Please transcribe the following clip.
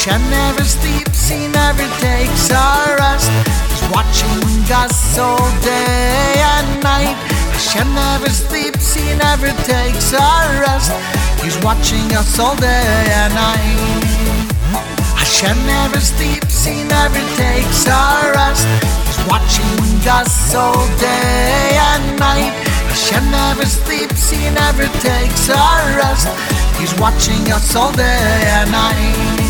Hashem never sleeps, he never takes a rest. He's watching us all day and night. Hashem never sleeps, he never takes a rest. He's watching us all day and night. Hashem never sleeps, he never takes a rest. He's watching us all day and night. Hashem never sleeps, he never takes a rest. He's watching us all day and night.